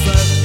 It's